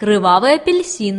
кривавый апельсин.